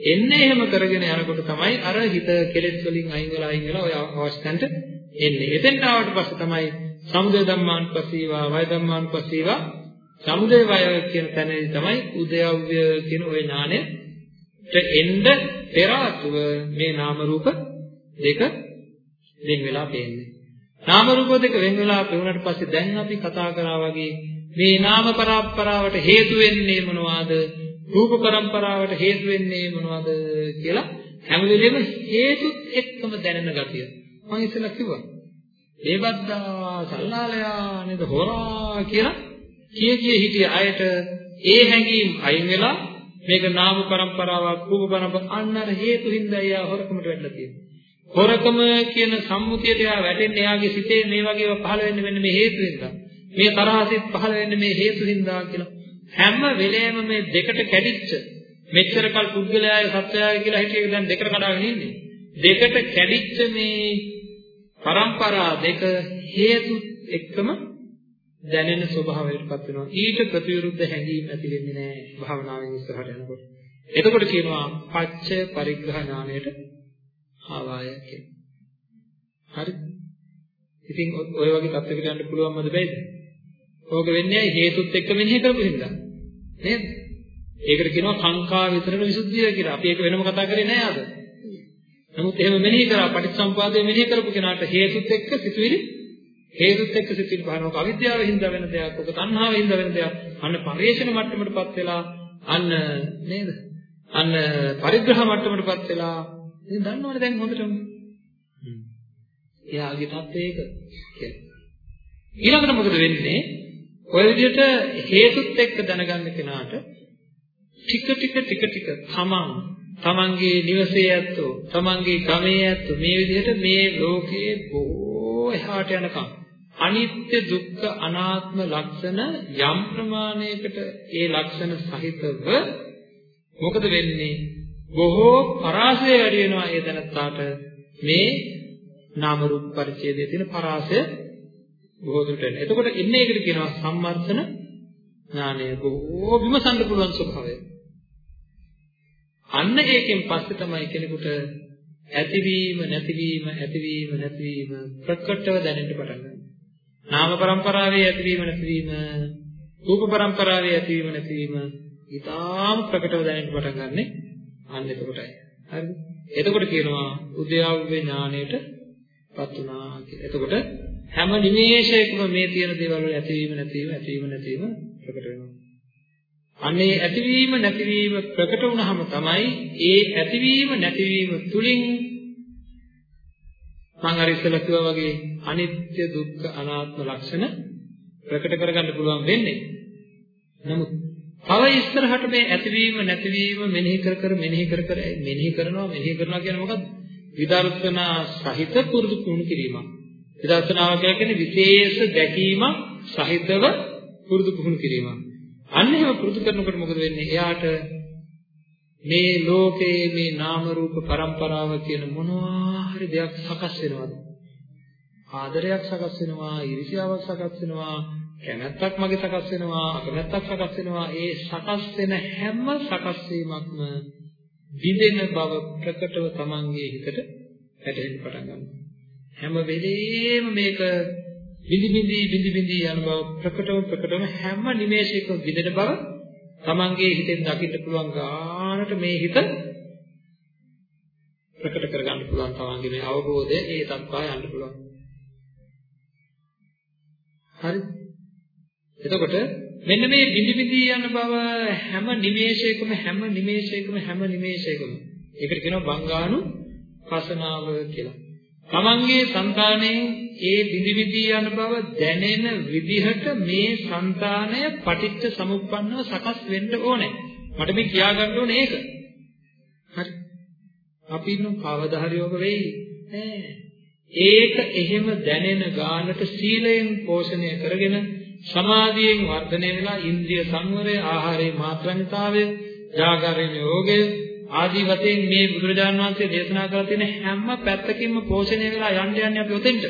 එන්නේ එහෙම කරගෙන යනකොට තමයි අර හිත කෙලෙස් වලින් අයින් වෙලා අයින් වෙලා ඔය අවස්ථන්ට එන්නේ. එතෙන්ට ආවට පස්සේ තමයි සමුදය ධම්මානුපස්සීවා වය ධම්මානුපස්සීවා සමුදය වය කියන තැනදී තමයි උදයව්‍ය කියන ওই ඥානය එන්න පෙර ආතුව මේ නාම රූප දෙක වෙන් වෙලා පේන්නේ. නාම රූප දෙක වෙන් වෙලා පෙවුනට පස්සේ දැන් අපි කතා කරා වගේ මේ නාම පරම්පරාවට හේතු වෙන්නේ මොනවද? රූප පරම්පරාවට හේතු වෙන්නේ මොනවද කියලා හැම වෙලෙම හේතුත් එක්කම දැනෙන ගතිය. මම ඉස්සෙල්ලා කිව්වා. බේබද්දා සල්ලාලයා නේද හොරා කියලා කිය කිය හිටිය අයට ඒ හැඟීම් අයින් වෙලා මේක නාම પરම්පරාවක් කුබ බරඹ අන්නර හේතු හින්දා එයා හොරකමට වැටලා තියෙනවා. හොරකම කියන සම්මුතියට එයා වැටෙන්නේ එයාගේ සිතේ මේ වගේව පහළ වෙන්නේ මෙන්න මේ හේතු හින්දා. මේ තරහසිත පහළ වෙන්නේ මේ හේතු හින්දා කියලා. හැම වෙලේම මේ දෙකට කැඩිච්ච මෙච්චර කල් පුද්ගලයාගේ සත්‍යයයි කියලා හිතේක දැන් දෙකට කඩාගෙන ඉන්නේ. දෙකට කැඩිච්ච මේ પરම්පරා දෙක හේතු එක්කම දැනෙන ස්වභාවයටපත් වෙනවා. ඊට ප්‍රතිවිරුද්ධ හැඟීම් ඇති වෙන්නේ නැහැ භාවනාවෙන් ඉස්සරහට යනකොට. එතකොට කියනවා පච්චය පරිග්‍රහ ඥාණයට ආවාය කියලා. හරි? ඉතින් ඔය වගේ තත්යකට යන්න පුළුවන්මද බැයිද? ඕක වෙන්නේ හේතුත් එක්ක මෙනෙහි කරපු හින්දා. නේද? ඒකට කියනවා සංකා විතරණ විසුද්ධිය කියලා. අපි ඒක වෙනම කතා කරේ නෑ අද. නමුත් එහෙම මෙනෙහි කරා පටිච්චසමුපාදය මෙනෙහි කරපු කෙනාට හේතුත් එක්ක සිතුවිලි හේතුත් එක්ක සිතින් බහනක අවිද්‍යාවෙන් හින්දා වෙන දෙයක්, ඔක තණ්හාවෙන් හින්දා වෙන දෙයක්. අන්න පරිේශන මට්ටමටපත් වෙලා අන්න නේද? අන්න පරිග්‍රහ මට්ටමටපත් වෙලා ඉතින් දන්නවනේ දැන් හොඳටම. එයාගේ தත්ත්වය ඒක කියලා. ඊළඟට මොකද වෙන්නේ? ඔය විදිහට හේතුත් එක්ක දැනගන්න කෙනාට ටික ටික ටික ටික තමන් තමන්ගේ නිවසේ ඇත්තෝ තමන්ගේ ගමේ ඇත්තෝ මේ විදිහට මේ ලෝකයේ බොහෝ එහාට යනකම් අනිත්‍ය දුක්ඛ අනාත්ම ලක්ෂණ යම් ප්‍රමාණයකට ඒ ලක්ෂණ සහිතව මොකද වෙන්නේ බොහෝ පරාසය වැඩි වෙනවා ඒ දැනත්තාට මේ නාම රූප පරිච්ඡේදයේ තියෙන පරාසය බොහෝ දුරට එන. එතකොට ඉන්නේ ඒකට කියනවා සම්මර්ථන ඥානය බොහෝ විමසන්න පුළුවන් ස්වභාවය. අන්න ඒකෙන් පස්සේ තමයි කෙනෙකුට ඇතිවීම නැතිවීම ඇතිවීම නැතිවීම ප්‍රකටව දැනෙන්න පටන් ගන්නවා. නාම પરම්පරාවේ ඇතිවීම නැතිවීම රූප પરම්පරාවේ ඇතිවීම නැතිවීම ඊටාම් ප්‍රකටව දැනෙන්න පටන් ගන්නෙ අන්න එතකොටයි. හරිද? එතකොට කියනවා උද්‍යාව්‍ය ඥාණයටපත් වුණා කියලා. එතකොට හැම නිමේෂයකම මේ තියෙන දේවල් වල ඇතිවීම නැතිවීම ඇතිවීම නැතිවීම ප්‍රකට වෙනවා. අනේ ඇතිවීම නැතිවීම ප්‍රකට වුණාම තමයි ඒ ඇතිවීම නැතිවීම තුලින් මම අර ඉස්සෙල්ලා කිව්වා වගේ අනිත්‍ය දුක්ඛ අනාත්ම ලක්ෂණ ප්‍රකට කරගන්න පුළුවන් වෙන්නේ. නමුත් තව ඉස්සරහට මේ ඇතිවීම නැතිවීම මෙනෙහි කර කර මෙනෙහි කර කර මෙනෙහි කරනවා මෙනෙහි කරනවා කියන්නේ මොකද්ද? විදර්ශනා සහිත පුරුදු පුහුණු කිරීමක්. විදර්ශනාව කියන්නේ විශේෂ දැකීමක් සහිතව පුරුදු පුහුණු කිරීමක්. අන්න එහෙම පුරුදු කරනකොට මොකද වෙන්නේ? එයාට මේ ලෝකයේ මේ නාම රූප પરම්පරාව කියන මොනවා හරි දෙයක් සකස් වෙනවද? ආදරයක් සකස් වෙනවා, ඊර්ෂ්‍යාවක් සකස් වෙනවා, කැමැත්තක් මගේ සකස් වෙනවා අකමැත්තක් සකස් වෙනවා ඒ සකස් වෙන හැම සකස් වීමක්ම විඳින බව ප්‍රකටව තමන්ගේ හිතට වැටහෙන්න පටන් ගන්නවා හැම වෙලෙම මේක විඳි විඳි විඳි විඳි යන බව ප්‍රකටව ප්‍රකටව හැම නිමේෂයකම විඳින බව තමන්ගේ හිතෙන් දකින්න පුළුවන් ගානට මේ හිත ප්‍රකට කරගන්න පුළුවන් තමන්ගේ මේ අවබෝධය ඒ තත්පා යන්න පුළුවන්. හරි. එතකොට මෙන්න මේ බිඳි බිඳි යන බව හැම නිමේෂයකම හැම නිමේෂයකම හැම නිමේෂයකම. ඒකට කියනවා බංගානු පසනාව කියලා. තමන්ගේ సంతානයේ ඒ දිදිවිදී යන බව දැනෙන විදිහට මේ సంతානය පටිච්ච සමුප්පන්නව සකස් වෙන්න ඕනේ. මට මේ කියා ගන්න ඕනේ ඒක. හරි. අපි නම් කවදා හරි ඔබ වෙයි. ඈ. ඒක එහෙම දැනෙන ගානට සීලයෙන් පෝෂණය කරගෙන සමාධියෙන් වර්ධනය වෙලා ඉන්ද්‍රිය සංවරය, ආහාරයේ මාත්‍රණතාවය, ජාගරණයේ යෝගය ආදී වශයෙන් මේ බුදුරජාණන් වහන්සේ දේශනා කරලා තියෙන හැම පැත්තකින්ම පෝෂණය වෙලා යන්න යන්නේ අපි ඔතෙන්ට.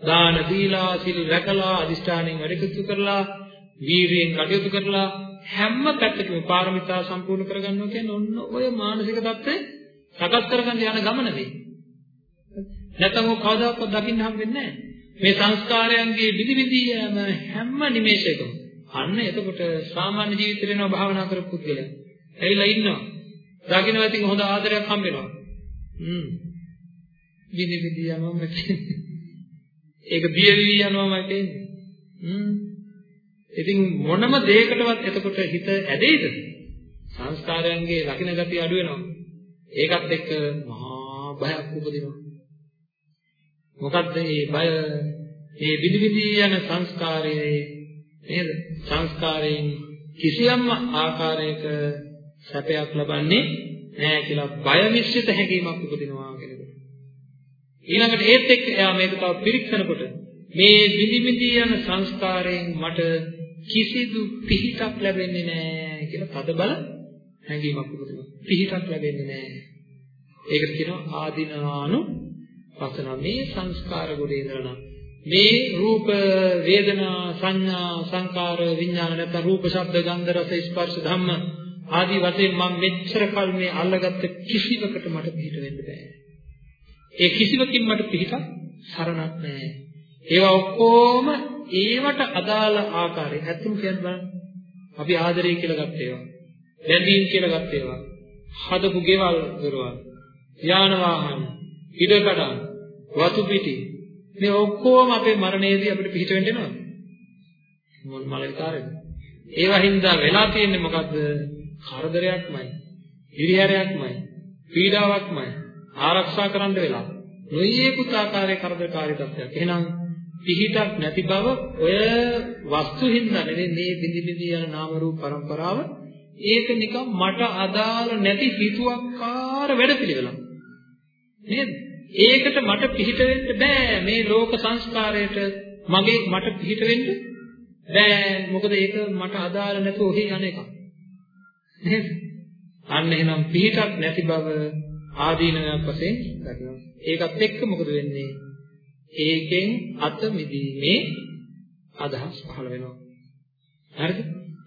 දාන දීලා, සිල් රැකලා, අදිෂ්ඨානෙන් වැඩ කටයුතු කරලා, වීරියෙන් කටයුතු කරලා හැම පැත්තකම පාරමිතා සම්පූර්ණ කරගන්නවා කියන්නේ ඔන්න ඔය මානසික தත්ත්වය සකස් කරගන්න යන ගමනදී. නැත්නම් ඔය කවදාකවත් දකින්න හම්බෙන්නේ නැහැ. මේ සංස්කාරයන්ගේ විදි විදි යන හැම නිමේෂයකම අන්න එතකොට සාමාන්‍ය ජීවිතේ වෙනවා භාවනා කරපු පුද්ගලයා. ඇවිල්ලා ඉන්නවා. දකින්න ඉතින් හොඳ ආදරයක් හම්බ වෙනවා. හ්ම්. විදි විදි යනවා මට. ඒක බිය වී යනවා මට. හ්ම්. ඉතින් මොනම දෙයකටවත් එතකොට හිත ඇදෙයිද? සංස්කාරයන්ගේ ලකින ගතිය අඩු වෙනවා. ඒකත් එක්ක මහා භයක් උපදිනවා. මොකද්ද මේ බය? මේ විදි විදි යන සංස්කාරයේ නේද? සංස්කාරයෙන් කිසියම් ආකාරයක සැපයක් ලබන්නේ නැහැ කියලා බය මිශ්‍රිත හැඟීමක් උපදිනවා කෙනෙකුට. ඊළඟට ඒත් එක්ක එයා මේක තව පිරික්සනකොට මේ විදි විදි යන සංස්කාරයෙන් මට කිසිදු පිහිටක් ලැබෙන්නේ නැහැ කියලා තදබල හැඟීමක් උපදිනවා. පිහිටක් ලැබෙන්නේ නැහැ. ඒකට කියනවා ආදිනානු පසන මේ සංස්කාර ගොඩේ ඉඳලා මේ රූප වේදනා සංඥා සංකාර විඥාන නැත්නම් රූප ශබ්ද ගන්ධ රස ස්පර්ශ ධම්ම ආදී වශයෙන් මම මෙච්චර කල් මේ අල්ලගත්ත කිසිවකට මට පිට වෙන්න බෑ. ඒ කිසිවකින් මට පිටක් සරණක් නෑ. ඒවා ඔක්කොම ඒවට අදාළ ආකාරය. ඇත්තම කියන්න බලන්න. අපි ආදරය කියලා ගත්ත ඒවා. බැඳීම් කියලා ගත්ත ඒවා. හදපු ගෙවල් දරුවන්. යාන වාහන, ඉඩකඩම්, වතු පිටි මේ ඔක්කොම අපේ මරණයේදී අපිට පිට වෙන්න එනවා. මොන මලකාරයද? ඒවා හින්දා වෙලා තියෙන්නේ මොකද්ද? කරදරයක්මයි. හිරිහැරයක්මයි. පීඩාවක්මයි. ආරක්ෂා කරන්න වෙලා. නොයේකුත් ආකාරයේ කරදරකාරී තත්ත්වයක්. එහෙනම් පිහිටක් නැති බව ඔය වස්තු හින්දා නෙවෙයි මේ බිඳි බිඳි යන නාම රූප પરම්පරාව ඒක නිකන් මට අදාළ නැති හිතුවක්කාර වැඩපිළිවෙලක්. නේද? ඒකට මට පිහිට වෙන්න බෑ මේ ලෝක සංස්කාරයට මගේ මට පිහිට වෙන්න බෑ මොකද ඒක මට අදාළ නැතුව ඔහි යන එකක් නේද අන්න එහෙනම් පිහිටක් නැති බව ආදීනයක් වශයෙන් දකිනවා. ඒකත් එක්ක මොකද වෙන්නේ? ඒකෙන් අත මිදීමේ අදහස් පහළ වෙනවා. හරිද?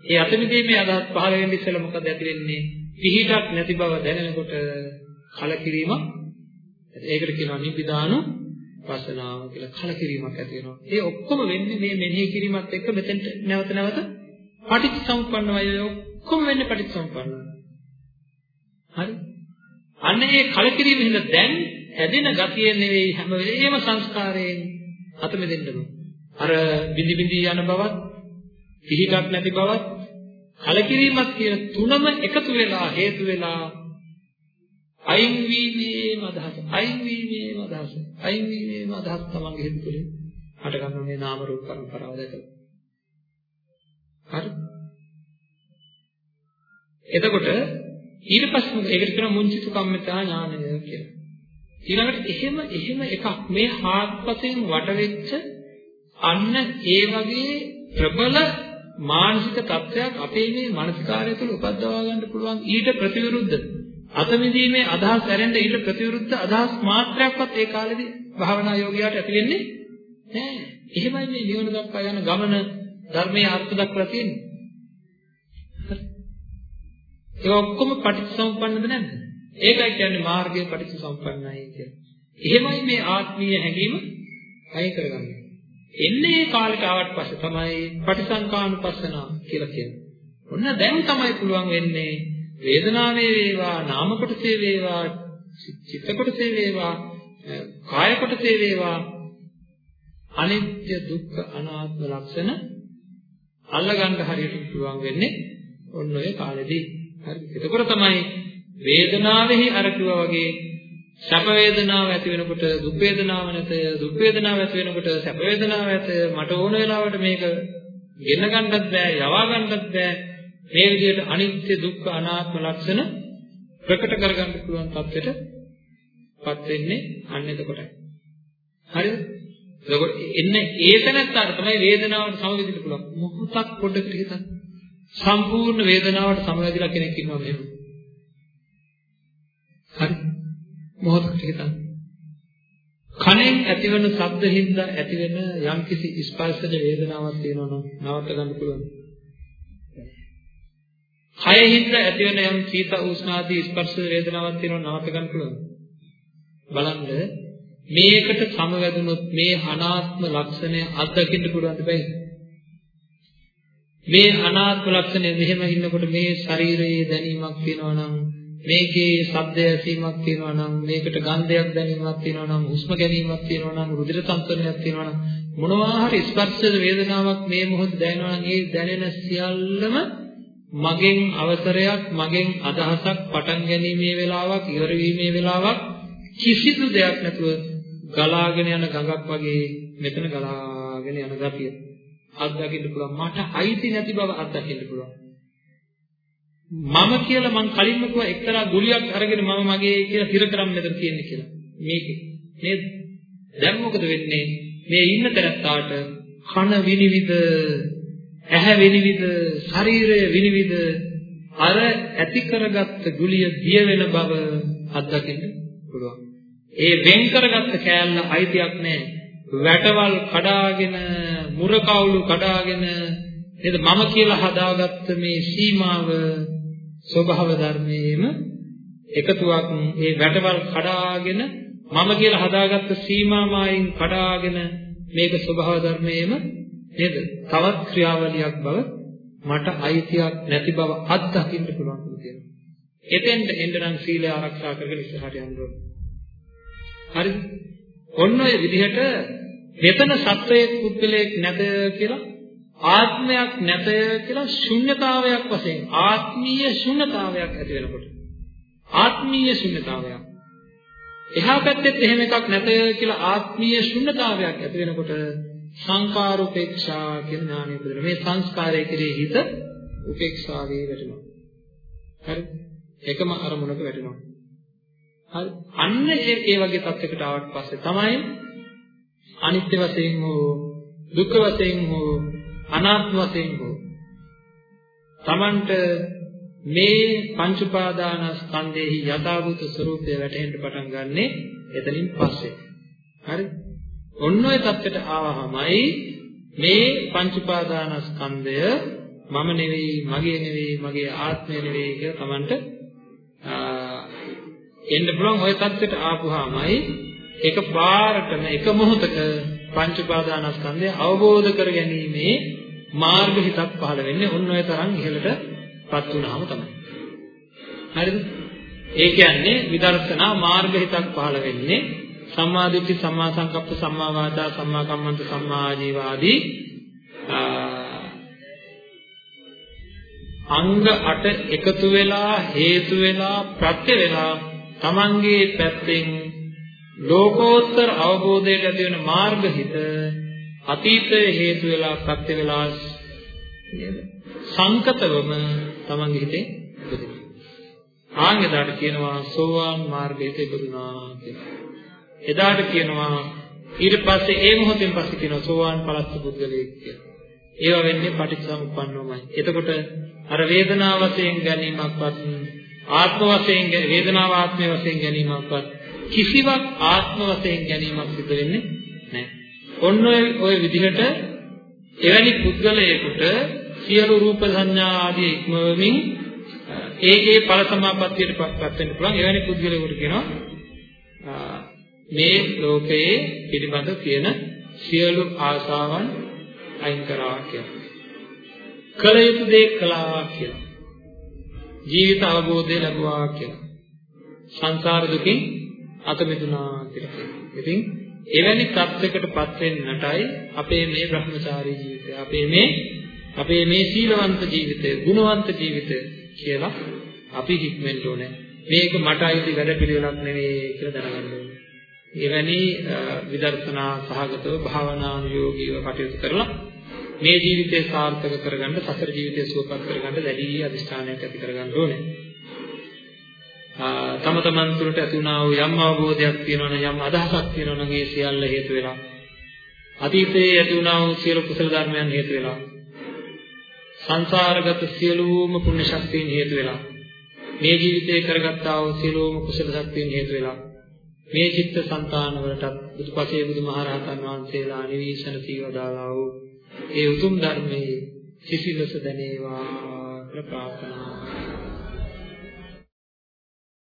ඒ අත මිදීමේ අදහස් පහළ වෙන්න ඉස්සෙල්ලා මොකද ඇති වෙන්නේ? පිහිටක් නැති බව දැනෙනකොට කලකිරීමක් ඒකට කියනවා නිබ්බිදානු පස්සනාව කියලා කලකිරීමක් ඇති වෙනවා. ඒ ඔක්කොම වෙන්නේ මේ මෙනෙහි කිරීමත් එක්ක මෙතෙන්ට නැවත නැවත පටිච්චසමුප්පන්නවයි ඔක්කොම වෙන්නේ පටිච්චසමුප්පන්නව. හරි? අන්න ඒ කලකිරීම හින්දා දැන් හැදෙන ගතිය නෙවෙයි හැම වෙලේම සංස්කාරයෙන් අත මෙදෙන්නම. අර බිඳි බිඳි යන බවත්, පිහිටක් නැති බවත්, කලකිරීමක් කියන තුනම එකතු වෙලා හේතු වෙලා අයින් වීමේම අදහස අයින් වීමේම අදහස අයින් වීමේම අදහස තමන්ගේ හිත තුළින් හට ගන්න මේ නාම රූප පරම්පරාව දැකලා හරි එතකොට ඊට පස්සේ ඒකට කියනවා මුංචිතු කම්මිතා ඥානය කියලා ඊළඟට එහෙම එහෙම එකක් මේ හාත්පසෙන් වට වෙච්ච අන්න ඒ වගේ ප්‍රබල මානසික තත්ත්වයක් අපේ මේ මානසිකාරය තුළ උපද්දවා ගන්න පුළුවන් ඊට ප්‍රතිවිරුද්ධ අතමිදීමේ අදහස් ඇරෙන්න ඊට ප්‍රතිවිරුද්ධ අදහස් මාත්‍රයක්වත් ඒ කාලේදී භාවනා යෝගියාට ඇති වෙන්නේ නැහැ. එහෙමයි මේ නිවන දක්වා යන ගමන ධර්මයේ අර්ථ දක්වලා තියෙන්නේ. ඒක ඔක්කොම පටිච්චසමුප්පන්නද නැද්ද? ඒකයි කියන්නේ මාර්ගය පටිච්චසමුප්පන්නයි කියන්නේ. එහෙමයි මේ ආත්මීය හැඟීම අය කරගන්නේ. එන්නේ කාලෙට ආවට පස්සේ තමයි පටිසංකානුපස්සනා කියලා කියන්නේ. ඔන්න දැන් තමයි පුළුවන් වෙන්නේ වේදනාවේ වේවා නාම කොටසේ වේවා චිත්ත කොටසේ වේවා කාය කොටසේ වේවා අනිත්‍ය දුක්ඛ අනාත්ම ලක්ෂණ අල්ලගන්න හරියට පුළුවන් වෙන්නේ ඔන්න ඔය කාලෙදී. හරි. එතකොට තමයි වේදනාවෙහි අර වගේ සැප වේදනාව ඇති වෙනකොට දුක් වේදනාව නැත දුක් වේදනාව ඇති වෙනකොට සැප වේදනාව ඇත. මට ඕන වෙලාවට මේක ගෙන්න ගන්නත් බෑ යවා ගන්නත් බෑ. මේ විදිහට අනිත්‍ය දුක්ඛ අනාත්ම ලක්ෂණ ප්‍රකට කරගන්න පුළුවන් තත්ත්වයටපත් වෙන්නේ අන්න එතකොටයි. හරිද? එතකොට එන්නේ ඒ තැනත්තාට තමයි වේදනාවට සමවැදෙන්න පුළුවන්. මොහොතක් පොඩ්ඩකට හිතන්න. සම්පූර්ණ වේදනාවට සමවැදිලා කෙනෙක් ඉන්නවා මෙහෙම හරි මොහොතකට හිතන්න. කනෙන් ඇතිවන ශබ්ද හින්දා ඇතිවෙන යම්කිසි ස්පර්ශජ වේදනාවක් තියෙනවා නම් නවත්ත ගන්න පුළුවන්. කය හින්දා ඇතිවෙන යම් සීත උෂ්ණ ආදී ස්පර්ශ වේදනාවක් තියෙනවා නවත්ත ගන්න පුළුවන්. බලන්න මේකට සමවැදුනොත් මේ අනාත්ම ලක්ෂණය අත්දකින්න පුළුවන් දෙයි. මේ අනාත්ම ලක්ෂණය මෙහෙම ඉන්නකොට මේ ශරීරයේ දැනීමක් තියෙනවා නම් මේකේ ශබ්ද ඇසීමක් තියෙනවා නම් මේකට ගන්ධයක් දැනීමක් තියෙනවා නම් හුස්ම ගැනීමක් තියෙනවා නම් රුධිර තන්ත්‍රණයක් තියෙනවා නම් මොනවා හරි ස්පර්ශ වේදනාවක් මේ මොහොතේ දැනෙනවා නම් ඒ දැනෙන සියල්ලම මගෙන් අවසරයක් මගෙන් අදහසක් පටන් ගැනීමේ වෙලාවක් ඉවර වීමේ වෙලාවක් කිසිදු දෙයක් නැතුව ගලාගෙන යන ගඟක් වගේ මෙතන ගලාගෙන යන ගතිය. අත්දකින්න පුළුවන් මට අයිති නැති බව අත්දකින්න පුළුවන් මම කියලා මං කලින්ම කිව්වා එක්තරා ගුලියක් අරගෙන මම මගේ කියලා හිර කරන් මෙතන තියෙන්නේ කියලා. මේකේ. නේද? දැන් මොකද වෙන්නේ? මේ ඉන්න තැනට කන විනිවිද, ඇහැ විනිවිද, ශරීරය විනිවිද අර ඇති කරගත්ත ගුලිය දිය වෙන බව අත්දකින්න පුළුවන්. ඒ වෙන් කරගත්ත කෑල්ල අයිතියක් නැහැ. වැටවල් කඩාගෙන, මුරකවුළු කඩාගෙන නේද මම කියලා හදාගත්ත මේ සීමාව ස්වභාව ධර්මයේම එකතුවක් ඒ වැටවල් කඩාගෙන මම කියලා හදාගත්ත සීමාමායින් කඩාගෙන මේක ස්වභාව ධර්මයේම නේද තවත් ක්‍රියාවලියක් බව මට අයිතියක් නැති බව අත්දකින්න පුළුවන් කියලා. එතෙන්ට එන්න නම් සීලය ආරක්ෂා කරගෙන ඉස්සරහට යන්න ඕනේ. හරිද? ඔන්න ඔය විදිහට මෙතන සත්වයේ පුද්ගලයෙක් නැද කියලා ආත්මයක් නැතය කියලා ශුන්්‍යතාවයක් වශයෙන් ආත්මීය ශුන්්‍යතාවයක් ඇති වෙනකොට ආත්මීය ශුන්්‍යතාවයක්. එහා පැත්තෙත් එහෙම එකක් නැතය කියලා ආත්මීය ශුන්්‍යතාවයක් ඇති වෙනකොට සංකාරූපේක්ෂා කියන ඥානය උපදින මේ සංස්කාරය කෙරෙහි හිත උපේක්ෂාවේ වැටෙනවා. හරි? එකම අරමුණක වැටෙනවා. හරි අන්න ඒ ඒ වගේ තත්යකට ආවට පස්සේ තමයි අනිත්‍ය වශයෙන් හෝ දුක්ඛ වශයෙන් හෝ අනාත්ම වශයෙන් හෝ තමන්ට මේ පංච උපාදානස්කන්ධෙහි යථාභූත ස්වરૂපය වැටහෙන්න පටන් ගන්නෙ එතනින් පස්සේ. හරි? ඔන්න ඔය தත්තට ආවහමයි මේ පංච උපාදානස්කන්ධය මම නෙවෙයි, මගේ නෙවෙයි, මගේ ආත්මය නෙවෙයි කියලා තමන්ට එන්න පුළුවන් ওই தත්ත්වයට ආපුවාමයි එක පාරටම එක මොහොතක පංච උපාදානස්කන්ධය අවබෝධ කර ගැනීමේ මාර්ග හිතක් පහළ වෙන්නේ ඔන්න ඔය තරම් ඉහළටපත් වුණාම තමයි. හරිද? ඒ කියන්නේ විදර්ශනා මාර්ග හිතක් පහළ වෙන්නේ සම්මා දිට්ඨි සම්මා සංකප්ප සම්මා වාචා සම්මා කම්මන්ත සම්මා ආජීව ආදී අංග 8 එකතු වෙලා හේතු වෙලා ප්‍රත්‍ය වෙලා තමන්ගේ පැත්තෙන් ලෝකෝත්තර අවබෝධයට ඇති වෙන මාර්ග හිත අතීතයේ හේතු වෙලා ප්‍රත්‍ය වෙලා නේද සංකතවම තමන්ගේ හිතේ උපදිනවා ආන් එදාට කියනවා සෝවාන් මාර්ගයට ඉපදුනා කියලා. එදාට කියනවා ඊට පස්සේ ඒ මොහොතෙන් පස්සේ කියනවා සෝවාන් පලස්ස පුද්ගලයෙක් කියලා. ඒව වෙන්නේ පටිච්චසමුප්පන්නවමයි එතකොට අර වේදනාව වශයෙන් ගැනීමක්වත් ආත්ම වශයෙන් වේදනාව ආත්මය වශයෙන් ගැනීමක්වත් කිසිවක් ආත්ම වශයෙන් ගැනීමක් සිදු වෙන්නේ නැහැ. ඔන්න ඔය විදිහට එවැනි පුද්ගලයෙකුට සියලු රූප සංඥා ආදී ඉක්මවමින් ඒ ඒ ඵල සමාපත්තියට පත් වෙන්න පුළුවන් එවැනි පුද්ගලයෙකුට කියනවා මේ ලෝකයේ පිළිබඳ තියෙන සියලු ආශාවන් අයින් කරා කියලා. කල යුතු දේ කළා කියලා. ජීවිත අවබෝධය ලැබුවා කියලා. සංසාර දුකින් අත මිදුණා කියලා. ඉතින් එවැනි තත්යකටපත් වෙන්නටයි අපේ මේ Brahmachari ජීවිතය, අපේ මේ අපේ මේ සීලවන්ත ජීවිතය, ගුණවන්ත ජීවිතය කියලා අපි හික්මෙන්න ඕනේ. මේක මට අයිති වැඩ පිළිවෙලක් නෙවෙයි කියලා දැනගන්න ඕනේ. එවැනි විදර්ශනා සහගතව භාවනානුයෝගීව කටයුතු කරලා මේ ජීවිතය සාර්ථක කරගන්න සතර ජීවිතය සුවපත් කරගන්න දැඩි අධිෂ්ඨානයක් ඇති කරගන්න ඕනේ. තම තමන් තුළට ඇති වුණා වූ යම් අවබෝධයක් තියෙනවනම් යම් අදහසක් තියෙනවනම් ඒ සියල්ල හේතු වෙලා. අතීතයේ ඇති වුණා වූ සියලු කුසල ධර්මයන් හේතු වෙලා. සංසාරගත සියලුම පුණ්‍ය ශක්තියන් හේතු වෙලා. මේ ජීවිතේ කරගත්තා වූ සියලුම කුසල ශක්තියන් හේතු වෙලා. මේ චිත්ත සංතාන වලටත් බුදුපසේ බුදුමහරහතන් වහන්සේලා නිවීසන සීවදාලා වූ ඒ උතුම් ධර්මයේ සිසිලස දැනේවා කියලා ප්‍රාර්ථනා